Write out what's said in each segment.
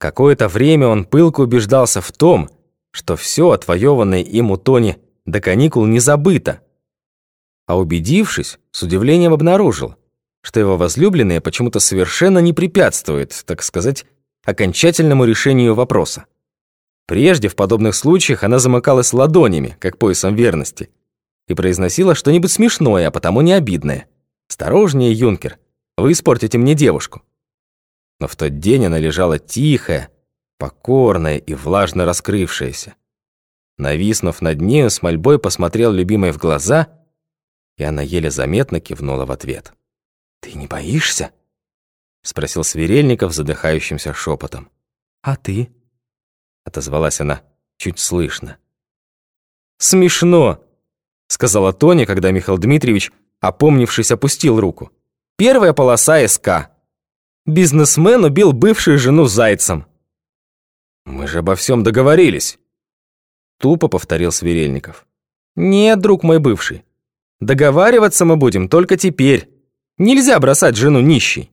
Какое-то время он пылко убеждался в том, что все отвоеванное им у Тони до каникул не забыто. А убедившись, с удивлением обнаружил, что его возлюбленная почему-то совершенно не препятствует, так сказать, окончательному решению вопроса. Прежде в подобных случаях она замыкалась ладонями, как поясом верности, и произносила что-нибудь смешное, а потому не обидное. «Осторожнее, юнкер, вы испортите мне девушку». Но в тот день она лежала тихая, покорная и влажно раскрывшаяся. Нависнув над нею, с мольбой посмотрел любимой в глаза, и она еле заметно кивнула в ответ. «Ты не боишься?» — спросил Сверельников задыхающимся шепотом. «А ты?» — отозвалась она чуть слышно. «Смешно!» — сказала Тоня, когда Михаил Дмитриевич, опомнившись, опустил руку. «Первая полоса СК. Бизнесмен убил бывшую жену зайцем». «Мы же обо всем договорились», — тупо повторил Сверельников. «Нет, друг мой бывший, договариваться мы будем только теперь. Нельзя бросать жену нищей».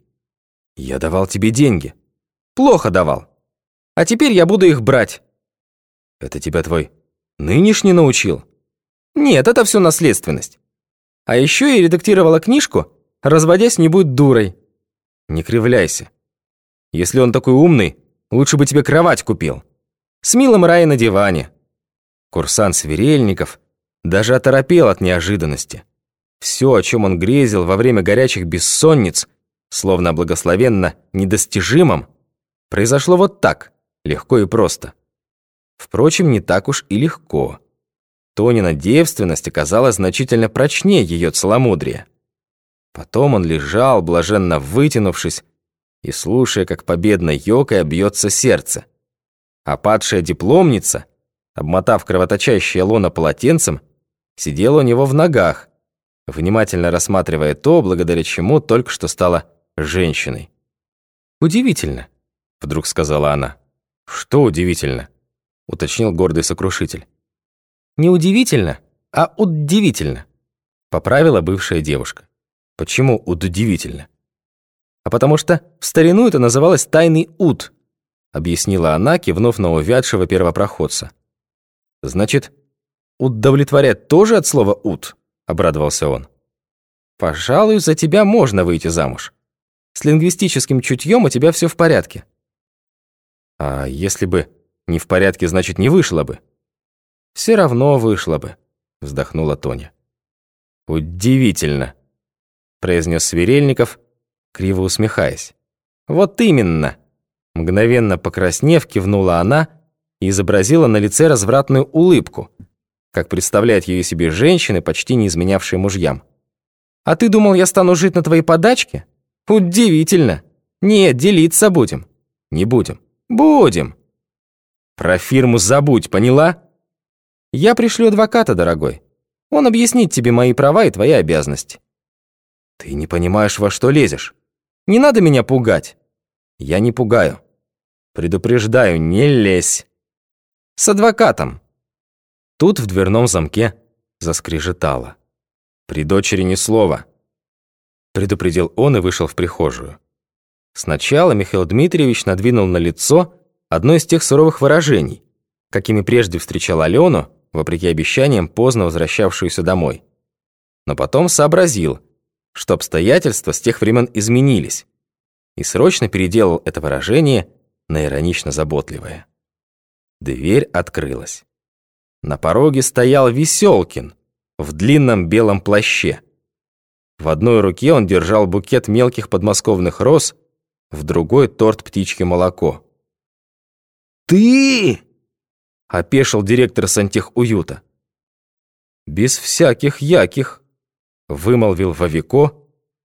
«Я давал тебе деньги». «Плохо давал. А теперь я буду их брать». «Это тебя твой нынешний научил?» «Нет, это все наследственность. А еще я редактировала книжку «Разводясь не будь дурой». Не кривляйся. Если он такой умный, лучше бы тебе кровать купил. С милым рай на диване. Курсант Сверельников даже оторопел от неожиданности. Все, о чем он грезил во время горячих бессонниц, словно благословенно недостижимом, произошло вот так, легко и просто. Впрочем, не так уж и легко. Тонина девственность оказалась значительно прочнее ее целомудрия. Потом он лежал, блаженно вытянувшись, и слушая, как победно ёкой бьется сердце. А падшая дипломница, обмотав кровоточащее лоно полотенцем, сидела у него в ногах, внимательно рассматривая то, благодаря чему только что стала женщиной. «Удивительно», — вдруг сказала она. «Что удивительно?» — уточнил гордый сокрушитель. «Не удивительно, а удивительно», — поправила бывшая девушка. «Почему удивительно?» «А потому что в старину это называлось «тайный уд», — объяснила она, кивнув на увядшего первопроходца. «Значит, удовлетворять тоже от слова «уд»?» — обрадовался он. «Пожалуй, за тебя можно выйти замуж. С лингвистическим чутьем у тебя все в порядке». «А если бы не в порядке, значит, не вышло бы?» «Все равно вышло бы», — вздохнула Тоня. «Удивительно», — произнес Сверельников, криво усмехаясь. «Вот именно!» Мгновенно покраснев, кивнула она и изобразила на лице развратную улыбку, как представляют ее себе женщины, почти не изменявшие мужьям. «А ты думал, я стану жить на твоей подачке? Удивительно! Нет, делиться будем. Не будем. Будем. Про фирму забудь, поняла? Я пришлю адвоката, дорогой. Он объяснит тебе мои права и твои обязанности. Ты не понимаешь, во что лезешь. Не надо меня пугать. Я не пугаю. Предупреждаю, не лезь. С адвокатом. Тут в дверном замке заскрежетало. При дочери ни слова. Предупредил он и вышел в прихожую. Сначала Михаил Дмитриевич надвинул на лицо одно из тех суровых выражений, какими прежде встречал Алену, вопреки обещаниям, поздно возвращавшуюся домой. Но потом сообразил, что обстоятельства с тех времен изменились, и срочно переделал это выражение на иронично заботливое. Дверь открылась. На пороге стоял Веселкин в длинном белом плаще. В одной руке он держал букет мелких подмосковных роз, в другой торт птички молоко. «Ты!» — опешил директор сантехуюта. «Без всяких яких», — вымолвил Вовико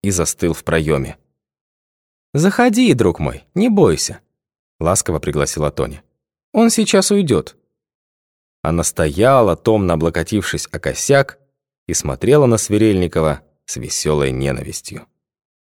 и застыл в проеме. «Заходи, друг мой, не бойся», — ласково пригласила Тоня. «Он сейчас уйдет». Она стояла, томно облокотившись о косяк, и смотрела на Сверельникова с веселой ненавистью.